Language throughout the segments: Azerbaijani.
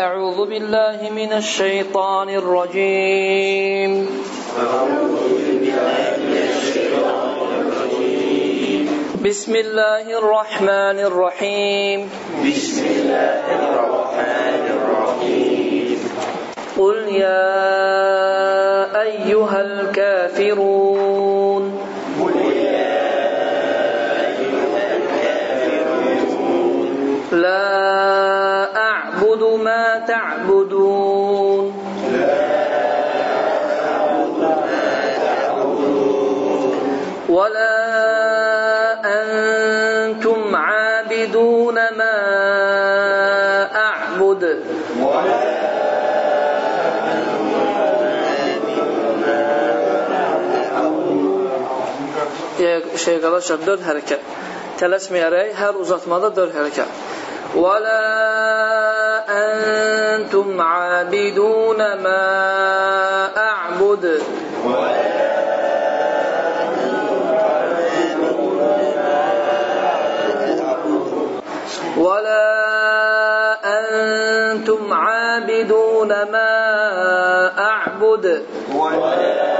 أعوذ بالله من الشيطان الرجيم. بسم الله الرحمن الرحيم. بسم الله الرحمن الرحيم قل يا أيها الكافرون şey arkadaşlar dört hərəkət. Tələsməyərək hər uzatmada dört hərəkət. وَلَا أَنْتُمْ عَابِدُونَ مَا أَعْبُدُ وَلَا أَنْتُمْ عَابِدُونَ مَا أَعْبُدُ ولا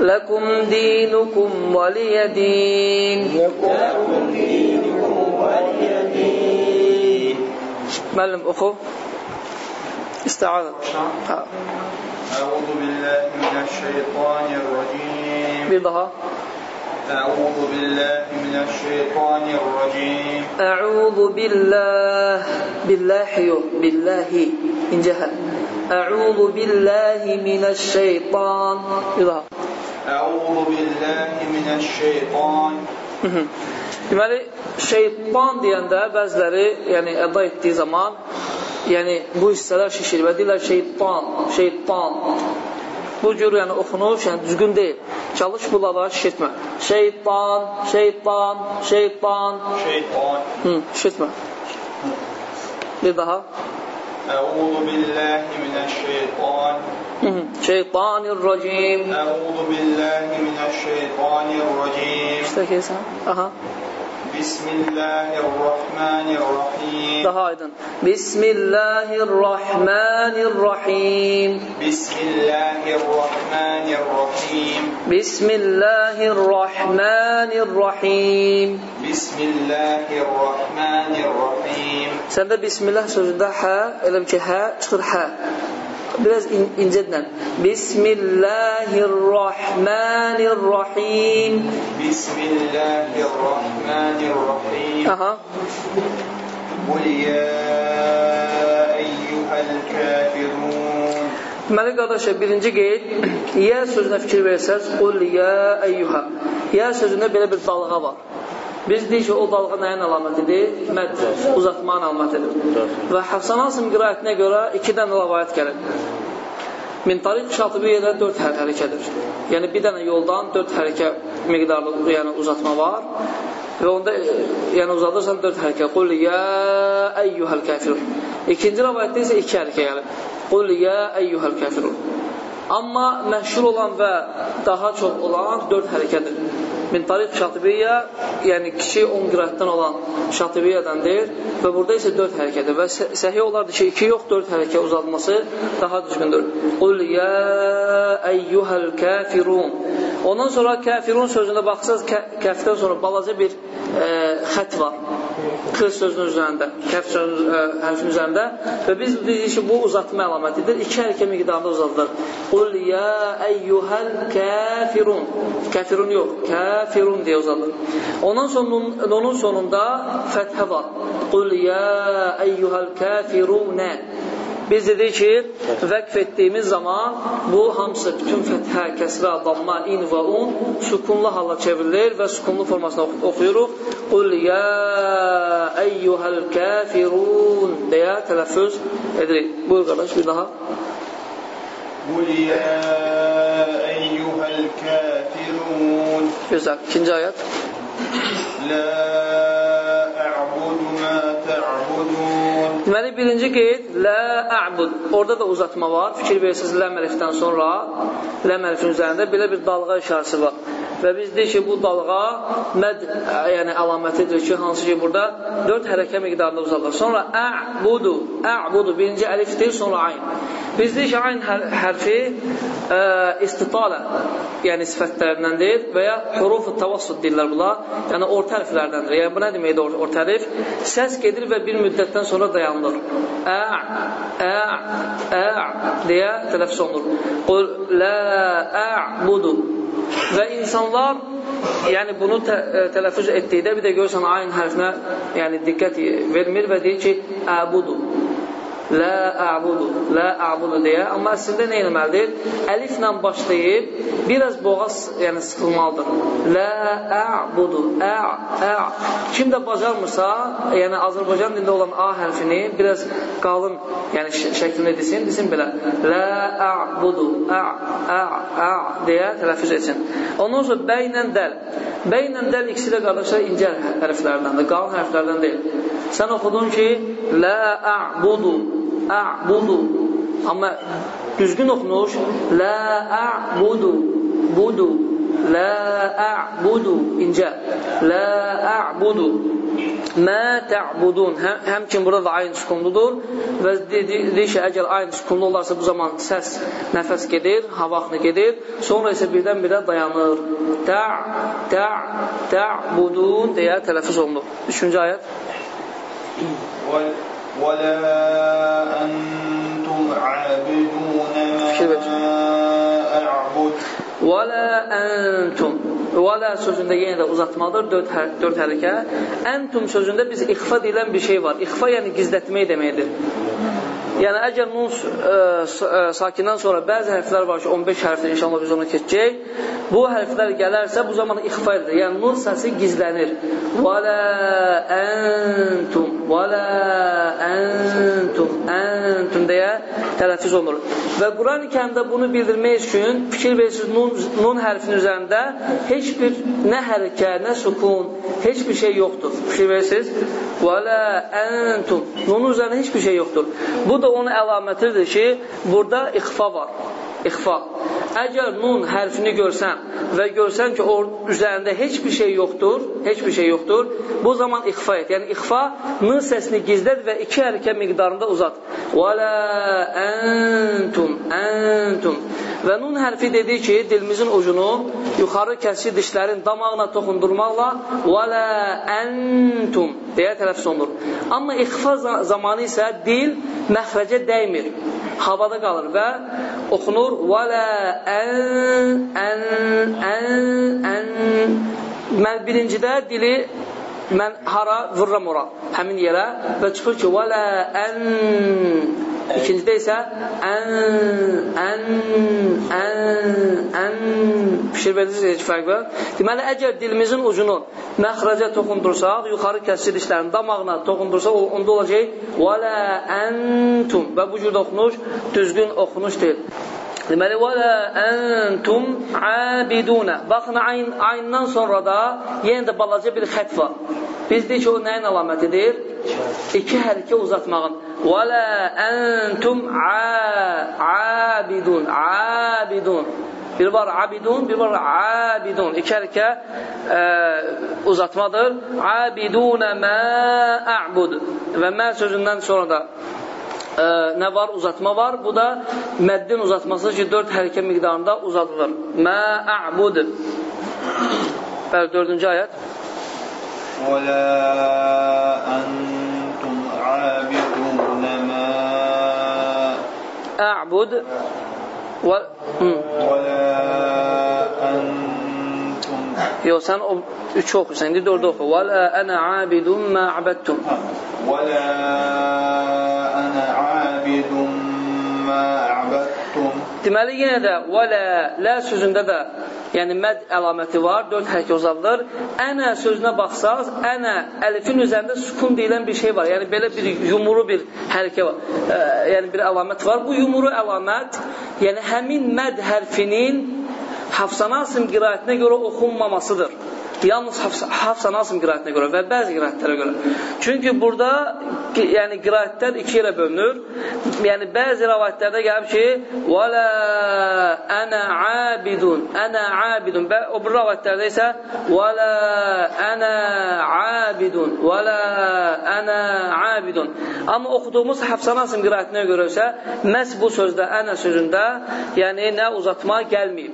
لكم دينكم ولي دين. لكم دينكم ولي دين معلم أخو. استعاذ. أعوذ بالله من الشيطان الرجيم. بضها أعوذ بالله من الشيطان الرجيم. أعوذ بالله. بالله بالله إن جهل. أعوذ بالله من الشيطان. بضها Əuzu billahi minəş-şeytan. Deməli, şeytan deyəndə bəziləri, yəni əda etdiyi zaman, yəni bu hissələr şişir və deyirlər şeytan, şeytan. Bu cür yəni oxunuş, yəni düzgün deyil. Çalış bunlara şişirtmə. Şeytan, şeytan, şeytan. Şeytan. Hı, şişirtmə. Bir daha. Əuzu billahi minəş-şeytan. الشيطان Hı -hı. Şeytanirracim. أعوذ بالله من الشيطان الرجيم İşte kesən. Aha. بسم الله الرحمن الرحيم Daha aydın. Bismillahirrahmanirrahim. بسم الله الرحمن الرحيم بسم الله الرحمن الرحيم بسم الله الرحمن الرحيم Səndə bismillah sözündə hə, elə bil ki, hə çıxır hə. biraz in incədən. Bismillahirrahmanirrahim. Bismillahirrahmanirrahim. Aha. Qul ya eyyuhəl kafirun. Deməli, qardaşlar, birinci qeyd, yə sözünə fikir versəz, qul ya eyyuhə. Yə sözündə belə bir dalğa var. Biz deyik ki, o dalğa nəyin əlamətidir? Məd, uzatmanın əlamətidir. Və Həfsan Asım qirayətinə görə iki dənə lavayət gəlir. Min tariq şatibiyyədə dörd hər hərəkədir. Yəni, bir dənə yoldan dörd hərəkə miqdarlı yəni, uzatma var. Və onda e, yəni, uzadırsan dörd hərəkə. Qul yə əyyuhəl kəfirun. İkinci ravayətdə isə iki hərəkə gəlir. Qul yə əyyuhəl kəfirun. Amma məşhur olan və daha çox olan dörd hərəkədir. Min tariq şatibiyyə, yəni kiçik 10 qirətdən olan şatibiyyədəndir və burada isə 4 hərəkədir və səhih olardı ki, 2 yox, 4 hərəkə uzadılması daha düzgündür. Qul ya əyyuhəl kafirun. Ondan sonra kafirun sözünə baxsaz, kəfdən sonra balaca bir e, xət var. Kır sözünün üzərində, kəf sözünün e, hərfin üzərində və biz deyirik ki, bu uzatma əlamətidir. İki hərəkə miqdarında uzadılır. Qul ya əyyuhəl kafirun. Kafirun yox, kafirun deyə uzadılır. Ondan sonra onun sonunda fəthə var. Qul ya əyyuhəl kafirunə. Biz dedik ki vekf ettiğimiz zaman bu hamısı bütün fethə, kəsrə, damma, in və un sukunlu hala çevrilir və sukunlu formasında oxuyuruq. Qul ya eyyuhəl kafirun deyə tələffüz edirik. Buyur qardaş bir daha. Qul ya eyyuhəl kafirun Güzel. İkinci ayet. La Deməli, birinci qeyd, lə a'bud. Orada da uzatma var. Fikir verirsiniz, ləm əlifdən sonra ləm əlifin üzərində belə bir dalğa işarəsi var. Və biz deyik ki, bu dalğa məd yəni əlamətidir ki, hansı ki, burada 4 hərəkə miqdarında uzadılır. Sonra a'budu, a'budu birinci əlifdir, sonra ayn. Biz deyik ki, ayn hər hərfi ə, istitalə, yəni sifətlərindəndir və ya huruf-u tavassud deyirlər bula, yəni orta hərflərdəndir. Yəni bu nə deməkdir or orta hərf? Səs gedir və bir müddətdən sonra dayanılır. Ə, ə, ə deyə tələffüz olunur. Qul la a'budu və insanlar yəni bunu tə, ə, tələffüz etdikdə bir də görürsən ayn hərfinə yəni diqqət vermir və deyir ki, əbudu. Lə əbudu, lə əbudu deyə. Amma əslində nə eləməlidir? Əliflə başlayıb, biraz boğaz yəni, sıxılmalıdır. Lə əbudu, ə, ə. Kim də bacarmırsa, yəni Azərbaycan dilində olan A hərfini biraz qalın yəni, şəklində desin, desin belə. Lə əbudu, ə, ə, ə deyə tələffüz etsin. Ondan sonra bəy ilə dəl. Bəy ilə dəl ikisi də qardaşlar incə hərflərdəndir, qalın hərflərdən deyil. Sən oxudun ki, lə əbudu, əbudu. Amma düzgün oxunuş, lə əbudu, budu, lə əbudu, incə, lə əbudu. Mə tə'budun. Həm, həmçin burada da ayn sükunludur və deyir ki, əgər ayn sükunlu olarsa bu zaman səs, nəfəs gedir, havaqlı gedir, sonra isə birdən-birə dayanır. Tə' tə' tə'budun deyə tələffüz olunur. Üçüncü ayət. ولا أنتم عابدون Fikir ver. ما أعبد Və lə əntum. Və lə sözündə yenə də uzatmadır, dörd, hər, dörd hərəkə. Əntum sözündə biz ixfa deyilən bir şey var. İxfa yəni gizlətmək deməkdir. Yəni, əgər nun ə, ə, sakindən sonra bəzi hərflər var ki, 15 hərfdir, inşallah biz onu keçəcək. Bu hərflər gələrsə, bu zaman ixfa edilir. Yəni, nun səsi gizlənir. Və lə əntum, və lə əntum, əntum deyə tələffüz olunur. Və Quran-ı kərimdə bunu bildirmək üçün fikir verirsiniz, nun, nun hərfinin üzərində heç bir nə hərəkə, nə sukun, heç bir şey yoxdur. Fikir verirsiniz, və lə əntum, nunun üzərində heç bir şey yoxdur. Bu da onun əlamətidir ki, burada ixfa var. İxfa. Əgər nun hərfini görsən və görsən ki, o üzərində heç bir şey yoxdur, heç bir şey yoxdur, bu zaman ixfa et. Yəni ixfa n səsini gizlət və iki hərəkə miqdarında uzat. Və la entum, entum. Və nun hərfi dedi ki, dilimizin ucunu yuxarı kəsici dişlərin damağına toxundurmaqla və la entum deyə tələffüz olunur. Amma ixfa zamanı isə dil məxrəcə dəymir, havada qalır və oxunur və la ən, ən, ən, ən. Mən birincidə dili mən hara vururam ora, həmin yerə və çıxır ki, və la ən. İkincidə isə ən, ən, ən, ən. Verirsiniz heç fərq var. Deməli, əgər dilimizin ucunu məxrəcə toxundursaq, yuxarı kəsir dişlərin damağına toxundursaq, onda olacaq və la əntum və bu cürdə oxunuş düzgün oxunuş deyil. Deməli, və lə əntum abidunə. Baxın, ayn, ayından sonra da yenə də balaca bir xət var. Biz deyik ki, o nəyin əlamətidir? İki hərəkə uzatmağın. Və lə əntum abidun, abidun. Bir var abidun, bir var abidun. İki hərəkə ə, uzatmadır. Abidunə mə a'bud. Və mə sözündən sonra da ə, nə var? Uzatma var. Bu da məddin uzatması ki, 4 hərəkə miqdarında uzadılır. Mə ə'bud. Bəli, 4-cü ayət. Və lə əntum əbidunə mə ə'bud və lə əntum Yox, sən o üçü oxusan, indi dördə oxu. Və lə ənə abidun mə abədtum. Və lə ənə abidun mə abədtum. Deməli, yenə də və lə, lə sözündə də yəni məd əlaməti var, dörd hərək uzadılır. Ənə sözünə baxsaq, ənə əlifin üzərində sukun deyilən bir şey var. Yəni belə bir yumuru bir hərəkə var. E, yəni bir əlamət var. Bu yumuru əlamət, yəni həmin məd hərfinin Hafsan Asim qiraətinə görə oxunmamasıdır. Yalnız Hafsan Asim qiraətinə görə və bəzi qiraətlərə görə. Çünki burada yəni qiraətlər iki yerə bölünür. Yəni bəzi rivayətlərdə gəlib ki, "Və la ana abidun, ana abidun." Və o bir rivayətlərdə isə "Və la ana abidun, və la ana abidun." Amma oxuduğumuz Hafsan Asim qiraətinə görə isə məhz bu sözdə, ana sözündə, yəni nə uzatma gəlməyib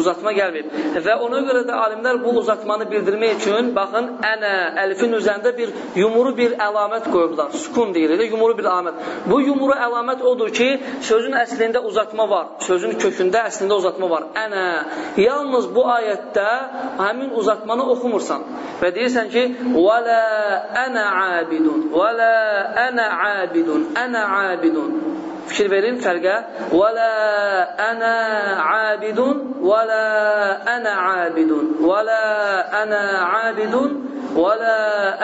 uzatma gəlməyib. Və ona görə də alimlər bu uzatmanı bildirmək üçün, baxın, ənə, əlifin üzərində bir yumuru bir əlamət qoyublar. Sukun deyilir, yumuru bir əlamət. Bu yumuru əlamət odur ki, sözün əslində uzatma var. Sözün kökündə əslində uzatma var. Ənə. Yalnız bu ayətdə həmin uzatmanı oxumursan. Və deyirsən ki, və lə ənə abidun, və lə ənə abidun, ənə abidun. Fikir verin fərqə. Və lə ənə abidun və lə ənə abidun və lə ənə abidun və lə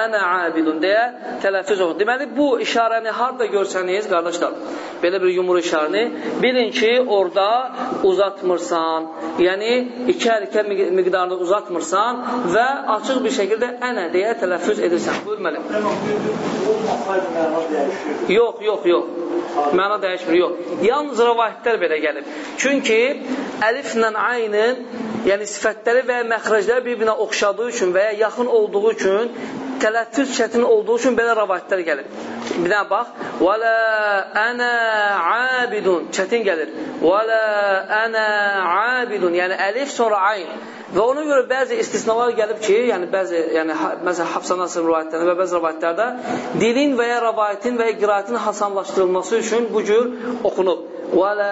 ənə abidun deyə tələffüz olun. Deməli, bu işarəni harada görsəniz, qardaşlar, belə bir yumru işarəni, bilin ki, orada uzatmırsan, yəni iki hərəkə miqdarında uzatmırsan və açıq bir şəkildə ənə deyə tələffüz edirsən. Buyur mənim. Yox, yox, yox. Məna dəyişmir, yox. Yalnız rəvayətlər belə gəlib. Çünki əliflə ayının, yəni sifətləri və məxrəcləri bir-birinə oxşadığı üçün və ya yaxın olduğu üçün, tələffüz çətin olduğu üçün belə rəvayətlər gəlib. Bir dənə bax. Və la ana abidun. Çətin gəlir. Və la ana abidun. Yəni əlif sonra ayn. Və ona görə bəzi istisnalar gəlib ki, yəni bəzi, yəni məsələn Hafsa Nasır rivayətlərində və bəzi rivayətlərdə dilin və ya rivayətin və ya qiraətin hasanlaşdırılması üçün bu cür oxunub. Və la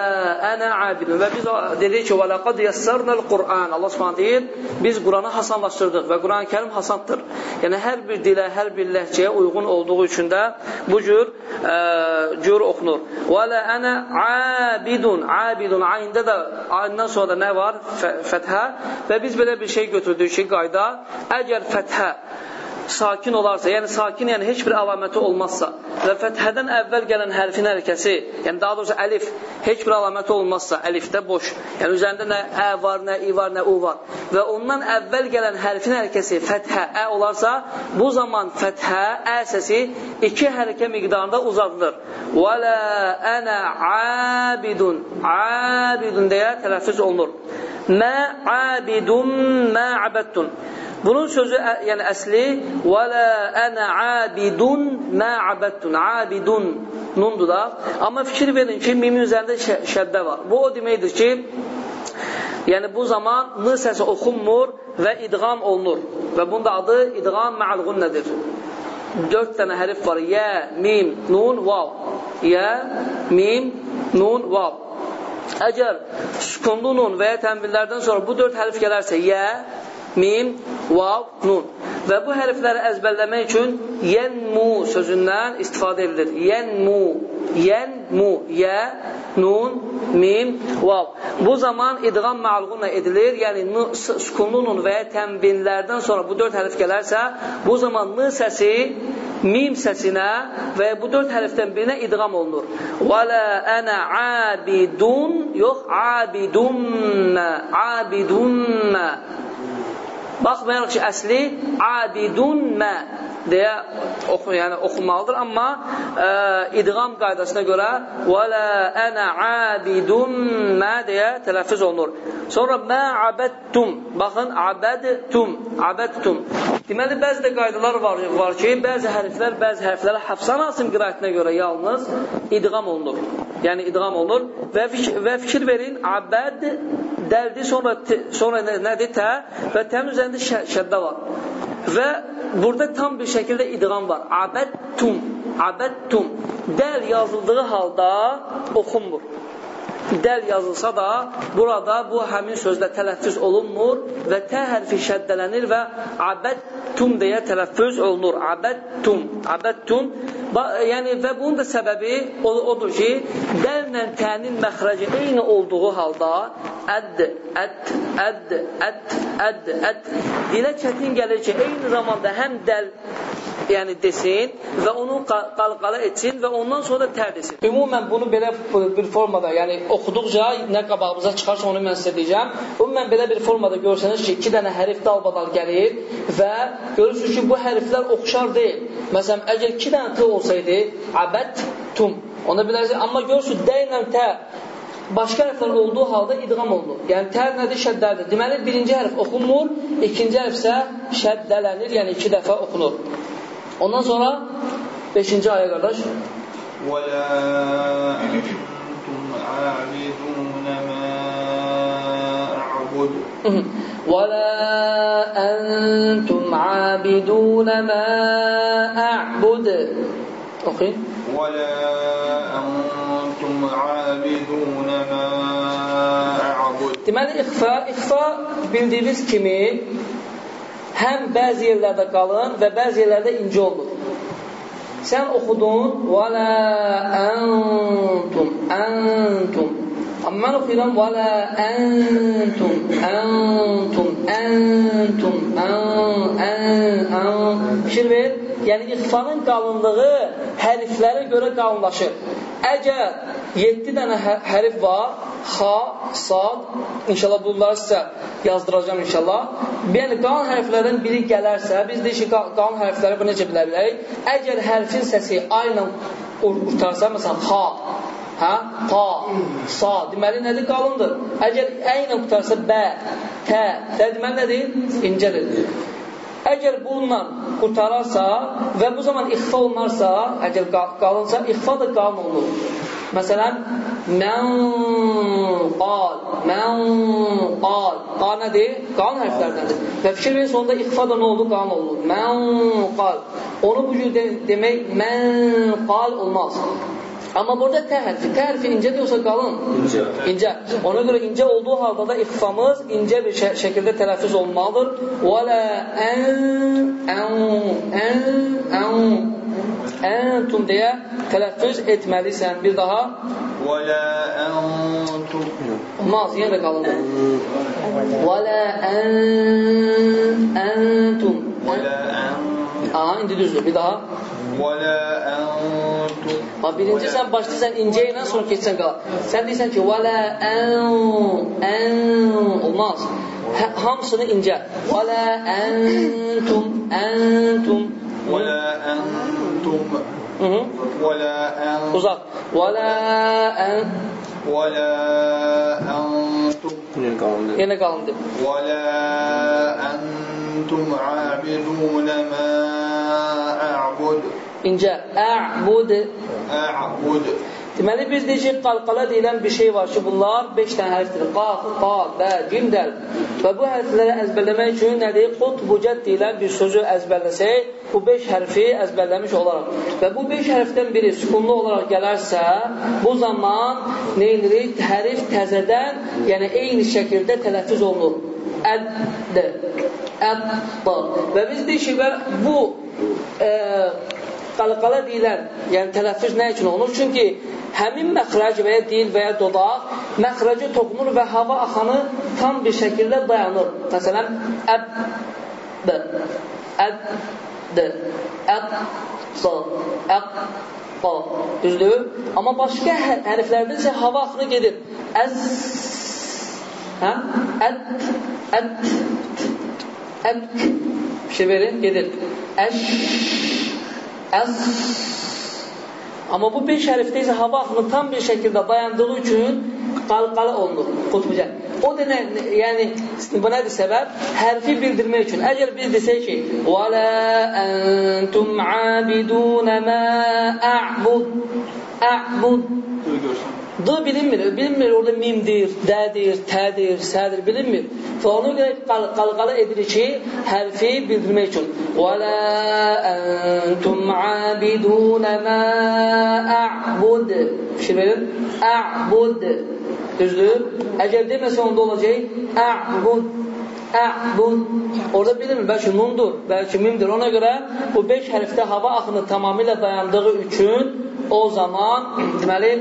ana abidun. Və biz dedik ki, və laqad yassarnal Qur'an. Allah Subhanahu deyir, biz Qur'anı hasanlaşdırdıq və Quran-Kərim hasandır. Yəni hər bir dilə, hər bir ləhcəyə uyğun olduğu üçün də bu cür ə, cür oxunur. Və la ana abidun. Abidun ayında da ayından sonra nə var? Fəthə və biz belə bir şey götürdük ki, qayda əgər fəthə sakin olarsa, yəni sakin, yəni heç bir əlaməti olmazsa və fəthədən əvvəl gələn hərfin hərəkəsi, yəni daha doğrusu əlif, heç bir əlaməti olmazsa, əlifdə boş, yəni üzərində nə ə var, nə i var, nə u var və ondan əvvəl gələn hərfin hərəkəsi fəthə, ə olarsa, bu zaman fəthə, ə səsi iki hərəkə miqdarında uzadılır. Və lə ənə abidun, abidun deyə tələffüz olunur. Mə abidun, mə abəddun. Bunun sözü, yəni əsli və la ana abidun ma abaddun. Abidun nundur da. Amma fikir verin ki, mimin üzərində şəddə var. Bu o deməkdir ki, yəni bu zaman n səsi oxunmur və idğam olunur. Və bunun da adı idğam ma'al gunnədir. Dörd dənə hərif var. Yə, mim, nun, vav. Yə, mim, nun, vav. Əgər sükunlu nun və ya tənvillərdən sonra bu dörd hərif gələrsə, yə, mim, vav, nun. Və bu hərfləri əzbərləmək üçün yenmu sözündən istifadə edilir. Yenmu, yenmu, yə, nun, mim, vav. Bu zaman idğam məalğunla edilir. Yəni, sukunlu nun və ya tənbinlərdən sonra bu dörd hərf gələrsə, bu zaman n səsi mim səsinə və bu dörd hərfdən birinə idğam olunur. Və la ənə abidun, yox, abidunnə, abidunnə. Baxmayaraq ki, əsli abidun mə deyə oxu, yəni oxunmalıdır, amma ə, e, idğam qaydasına görə və la ana abidun mə deyə tələffüz olunur. Sonra mə abədtum. Baxın, abədtum, abədtum. Deməli, bəzi də qaydalar var, var ki, bəzi hərflər, bəzi hərflərə Hafsan Asim qiraətinə görə yalnız idğam olunur. Yəni, idğam olunur və, fik və fikir verin, abəd dəldi, sonra, sonra nədir? Tə və təmin üzərində şəddə var. Və burada tam bir şəkildə idğam var. Abədtum, abədtum. Dəl yazıldığı halda oxunmur. Dəl yazılsa da burada bu həmin sözlə tələffüz olunmur və tə hərfi şəddələnir və abədtum deyə tələffüz olunur. Abədtum, abədtum. Yəni və bunun da səbəbi odur ki, dəllə tənin məxrəci eyni olduğu halda əd, əd, əd, əd, əd, əd. Dilə çətin gəlir ki, eyni zamanda həm dəl yəni desin və onu qalqala etsin və ondan sonra tər desin. Ümumən bunu belə bir formada, yəni oxuduqca nə qabağımıza çıxarsa onu mən sizə deyəcəm. Ümumən belə bir formada görsəniz ki, iki dənə hərf dalbadal gəlir və görürsünüz ki, bu hərflər oxşar deyil. Məsələn, əgər iki dənə t olsaydı, abət, tum, ona bilərsiniz, amma görürsünüz, də ilə tə başqa hərflər olduğu halda idğam olunur. Yəni tər nədir? Şəddədir. Deməli, birinci hərf oxunmur, ikinci hərf isə şəddələnir, yəni iki dəfə oxunur. Ondan sonra 5-ci ayə qardaş. وَلَا أَنْتُمْ عَابِدُونَ مَا أَعْبُدُ وَلَا أَنْتُمْ عَابِدُونَ مَا أَعْبُدُ Oxuyun. وَلَا أَنْتُمْ عَابِدُونَ مَا أَعْبُدُ Deməli, ixfa, ixfa bildiyiniz kimi həm bəzi yerlərdə qalın və bəzi yerlərdə inci olur. Sən oxudun vələ əntum, əntum. Amma mən oxuyuram vələ əntum, əntum, əntum, ən, ən, ən. Fikir ver, yəni ixfanın qalınlığı hərflərə görə qalınlaşır. Əgər 7 dənə hə, hərif var, xa, sad, inşallah bunları sizə yazdıracağam inşallah. Yəni, qalan hərflərdən biri gələrsə, biz deyik ki, qalan hərfləri bu necə bilə bilərik? Əgər hərfin səsi A ilə qurtarsa, məsələn, xa, hə, ta, sa, deməli nədir? Qalındır. Əgər ə ilə qurtarsa, bə, tə, tə deməli nədir? İncədir. Əgər bununla qurtararsa və bu zaman ixfa olunarsa, əgər qalınsa, ixfa da qalın olunur. Məsələn, mən qal, mən qal. Qal nədir? Qalın hərflərdəndir. Və fikir verin, sonunda ixfa da nə oldu? Qalın oldu. Mən qal. Onu bu cür de demək, mən qal olmaz. Amma burada tə hərfi, tə hərfi incədir yoxsa qalın? İncə. İncə. Ona görə incə olduğu halda da ixfamız incə bir şə şəkildə tələffüz olmalıdır. Və la ən ən ən ən əntum deyə tələffüz etməlisən. Bir daha. Və la əntum. Olmaz, yenə də qalındır. Və la ən əntum. Və la ən. Aha, indi düzdür. Bir daha. Və la əntum. Bax, birinci sən başlayırsan incə ilə, sonra keçsən qala. Sən deyirsən ki, vələ ən, ən, olmaz. Hə, hamısını incə. Vələ əntum, əntum. Və la əntum. Hı -hı. Və la ən. Uzaq. Vələ ən, Və la əntum. Yine kaldı. yenə qalındı. Və la əntum abidun ma a'bud. İncə. Ə'bud. A'bud. Deməli, biz deyəcək, qalqala deyilən bir şey var ki, bunlar 5 dənə hərfdir. Qaf, qa, bə, cim, dəl. Və bu hərfləri əzbərləmək üçün nədir? Qut, bucət deyilən bir sözü əzbərləsək, bu 5 hərfi əzbərləmiş olaraq. Və bu 5 hərfdən biri sükunlu olaraq gələrsə, bu zaman nə edirik? Hərif təzədən, yəni eyni şəkildə tələffüz olunur. Əd, əd, Və biz deyik ki, bu e, qalqala deyilən, yəni tələffüz nə üçün olunur? Çünki həmin məxrəc və ya dil və ya dodaq məxrəcə toxunur və hava axanı tam bir şəkildə dayanır. Məsələn, əb, b, əd, d, əd, s, əq, q, düzdür? Amma başqa hə-, hərflərdə isə hava axını gedir. Əz, hə? Əd, əd, əd, bir şey verin, gedir. Əş, Əz Amma bu bir şərifdə isə hava axını tam bir şəkildə dayandığı üçün qalqalı olunur qutbuca. O da nə, yəni bu nədir səbəb? Hərfi bildirmək üçün. Əgər biz desək ki, "Və la entum abidun ma a'bud" a'bud D bilinmir. Bilinmir orada mimdir, dədir, tədir, sədir bilinmir. Və ona görə qal qalqala edilir ki, hərfi bildirmək üçün. Və la entum abidun ma a'bud. Fikirlərin a'bud. Düzdür? Əgər deməsə onda olacaq a'bud. A'bud. Orada bilinmir, bəlkə nundur, bəlkə mimdir. Ona görə bu 5 hərfdə hava axını tamamilə dayandığı üçün o zaman deməli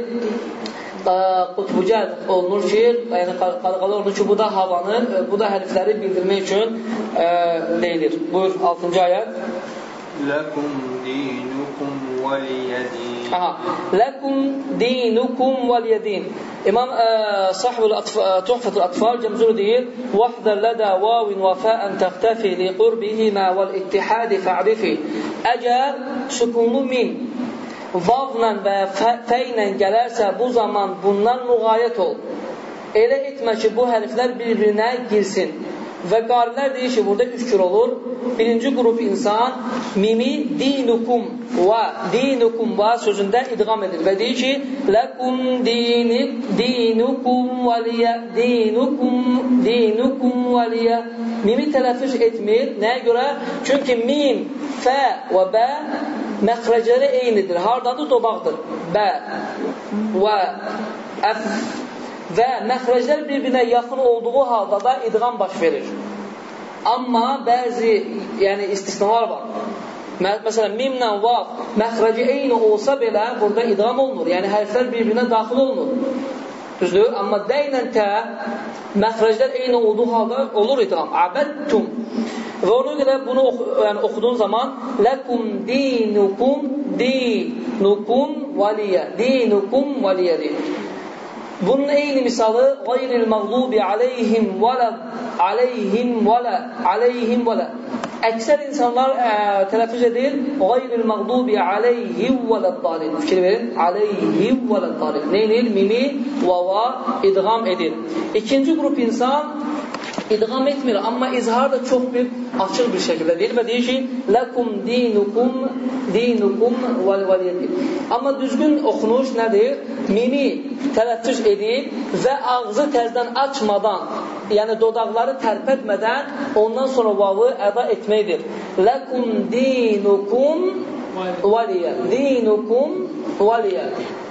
qutbucəd olunur ki, yəni qadağalı olunur ki, bu da havanı, bu da hərfləri bildirmək üçün ə, deyilir. Buyur, 6-cı ayət. Ləkum dinukum veliyədin. Aha. Ləkum dinukum veliyədin. İmam sahibul tuhfatul atfal Cəmzur deyir: "Vahdar lada wawin və fa'an taxtafi li qurbihima vel ittihad fa'rifi." Əgər sükunlu min vavla və fə ilə gələrsə, bu zaman bundan müğayət ol. Elə etmə ki, bu hərflər bir-birinə girsin. Və qarilər deyir ki, burada üç cür olur. Birinci qrup insan mimi dinukum və dinukum və sözündə idğam edir və deyir ki, ləkum dinik dinukum vəliyə dinukum dinukum vəliyə mimi tələffüz etmir. Nəyə görə? Çünki mim, fə və bə məxrəcləri eynidir. Hardadır? Dobaqdır. Bə və əf və məxrəclər bir-birinə yaxın olduğu halda da idğam baş verir. Amma bəzi yəni istisnalar var. Məsələn, mimlə vav məxrəci eyni olsa belə burada idğam olunur. Yəni hərflər bir-birinə daxil olunur. Düzdür? Amma də ilə tə məxrəclər eyni olduğu halda olur idğam. Abədtum. Və ona görə bunu oxu, yəni, oxuduğun zaman ləkum dinukum dinukum valiyə dinukum valiyə deyir. Bunun eyni misalı qayril məğlubi aleyhim vələ aleyhim vələ aleyhim vələ Əksər insanlar ə, tələffüz edir qayril məğlubi aleyhim vələddalin. Fikir verin. Aleyhim vələddalin. Neynir? Mimi vava idğam edir. İkinci qrup insan idğam etmir, amma izhar da çox bir açıq bir şəkildə deyir və deyir ki, ləkum dinukum dinukum vəl vəliyyədir. Amma düzgün oxunuş nədir? Mimi tələffüz edib və ağzı təzdən açmadan, yəni dodaqları tərpətmədən ondan sonra vavı əda etməkdir. Ləkum dinukum vəliyə. Dinukum vəliyə.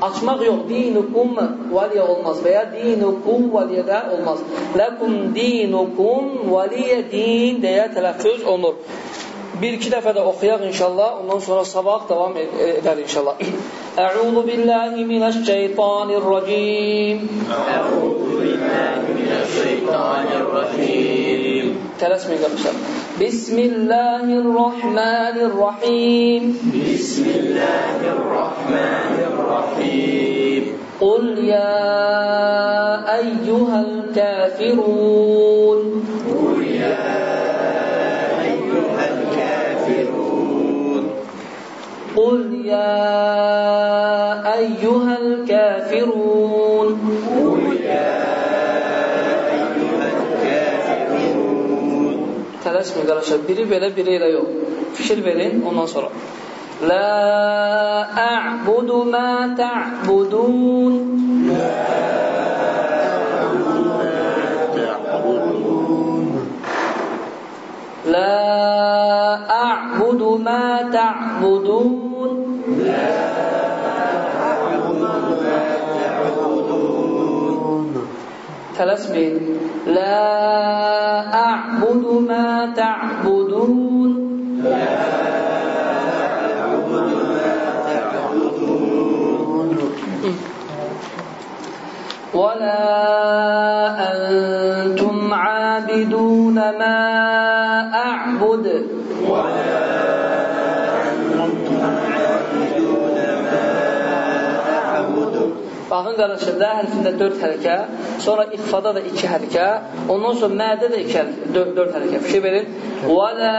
Açmaq yox. Dinukum vəliyə olmaz və ya dinukum vəliyə də olmaz. Ləkum dinukum vəliyə din deyə tələffüz olunur bir-iki dəfə də oxuyaq inşallah, ondan sonra sabah davam ed edər inşallah. Əuzu billahi minəşşeytanirracim. Əuzu billahi minəşşeytanirracim. Tələsməyin qardaşlar. Bismillahirrahmanirrahim. Bismillahirrahmanirrahim. Qul ya ayyuhal kafirun. Qul ya يا أيها الكافرون. تلاش مقرشة بري بلا بري لا يوم. فشل بلين ونصر لا أعبد ما تعبدون لا أعبد ما تعبدون. لا أعبد ما تعبدون. كلاسمين لا أعبد ما تعبدون. لا Baxın qardaşlar, lə hərfində 4 hərəkə, sonra ixfada da 2 hərəkə, ondan sonra mədə də 2 hərəkə, 4, 4 hərəkə. Fikir verin. Və lə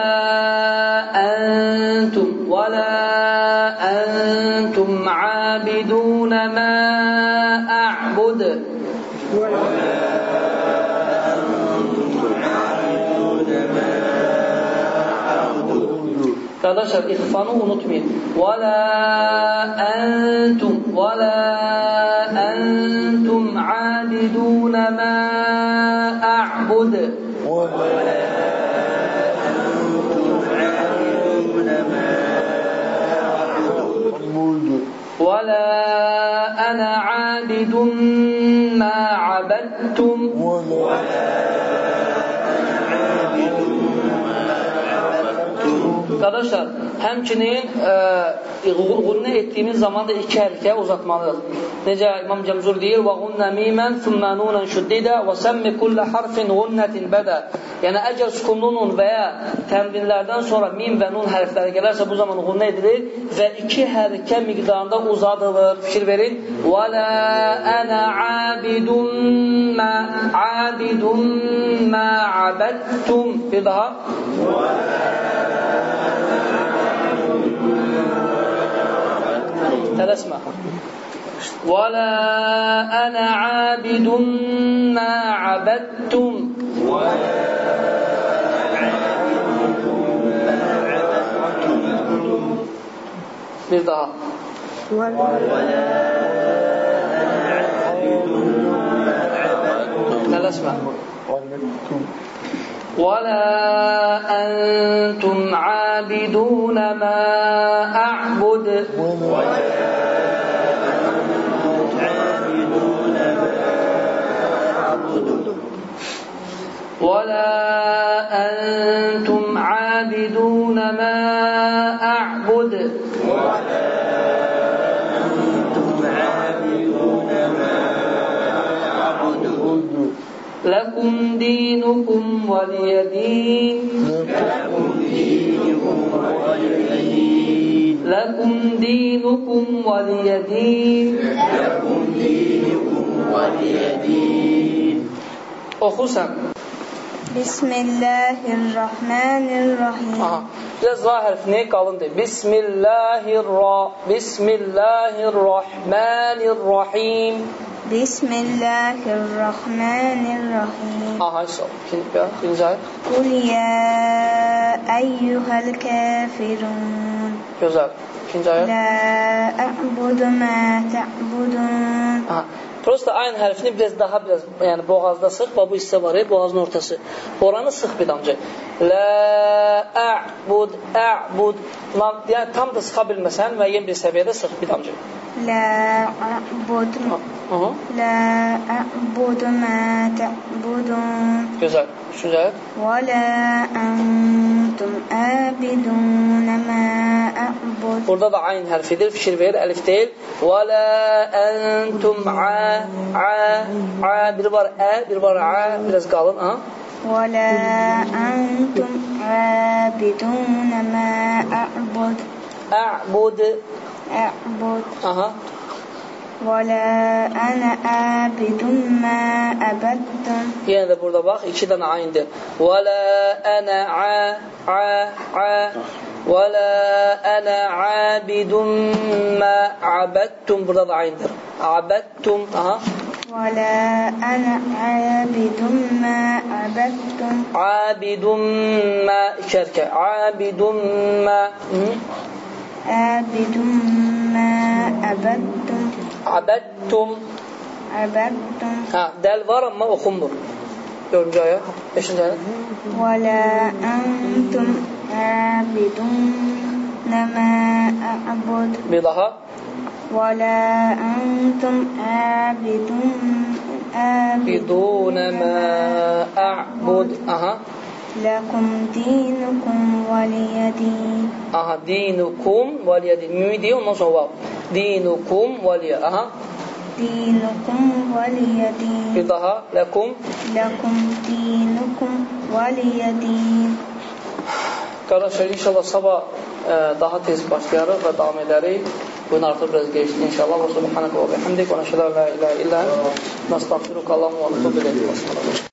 əntum, və lə əntum abidunə mə a'bud. Qardaşlar, ixfanı unutmayın. Və lə əntum, və lə əntum abidunə mə a'bud. ولا أنا عابد ما عبدتم Qardaşlar, həmçinin e,ğunnə etdiyimiz zaman da iki hərəkə uzatmalıyıq. Necə İmam Cəmzur deyir, vəğunnə mimən thumma nunan şuddidə və səmmi kullə harfinğunnətin bədə. Yəni, əgər sukununun və ya təmrinlərdən sonra mim və nun hərfləri gələrsə, bu zamanğunnə edilir və iki hərəkə miqdarında uzadılır. Fikir verin. Və lə ənə abidun mə abidun mə abədtum. Bir daha. Və هذا ولا أنا عابد ما عبدتم. ولا عابد ما عبدتم ولا أنا عابد ما عبدتم لا اسمع أنتم عابدون ما أعبد ولا أنتم عابدون ما أعبد لكم دينكم ولي دين. لكم دينكم ولي دين. لكم دينكم ولي دين أخوصاً بسم الله الرحمن الرحيم Aha. Biraz daha بسم الله الرحمن الرحيم Bismillahirrahmanirrahim. Aha, sağ ol. İkinci, birinci ayət. Qul ya eyyuhel kafirun. Gözəl. İkinci ayət. La a'budu ma ta'budun. Aha. Prosta ayın hərfini biraz daha biraz, yəni boğazda sıx, bu hissə var, boğazın ortası. Oranı sıx bir damcı. La a'bud, a'bud. Yəni tam da sıxa bilməsən, müəyyən bir səviyyədə sıx bir damcı. La a'budu. Aha. La a'budu ma ta'budun. Gözəl. Üçüncü ayət. Və la antum abidun ma a'bud. Burada da ayn hərfidir, fikir ver, əlif deyil. Və la entum a, a, a, biri var ə, biri var a, biraz qalın, ha? Və la antum abidun ma a'bud. A'bud, A'bud. aha. Və la ana abidun ma abadtum. Yenə də burada bax, iki dənə ayndır. Və la ənə a, a, a. Və la ənə abidun mə abəttum. Burada da ayndır. Abəttum, aha. Və la ana abidun ma abadtum. Abidun mə, iki hərəkə. Abidun mə. Hı? Abidun ma abadtum. Abəttum. Abadtum. Ha, dəl var amma oxunmur. Dördüncü ayə, beşinci ayə. Və la antum abidun ma a'bud. Bir daha. Və la antum abidun abid. Bidunə mə a'bud. Aha. Lakum dinukum waliyadin. Aha, dinukum valiyadin. Mimi deyil, ondan sonra vav. Dinukum valiyadin. Aha. Dinukum waliyadin. Bir daha. Lekum. Lakum dinukum waliyadin. Qardaşlar, inşallah sabah ə, daha tez başlayarıq və davam edərik. Bugün artıq biraz geçdi inşallah. Və subhanəkə və bihamdik və nəşədə la ilahe illə nəstəğfiruka Allahumma və nətubu iləyik.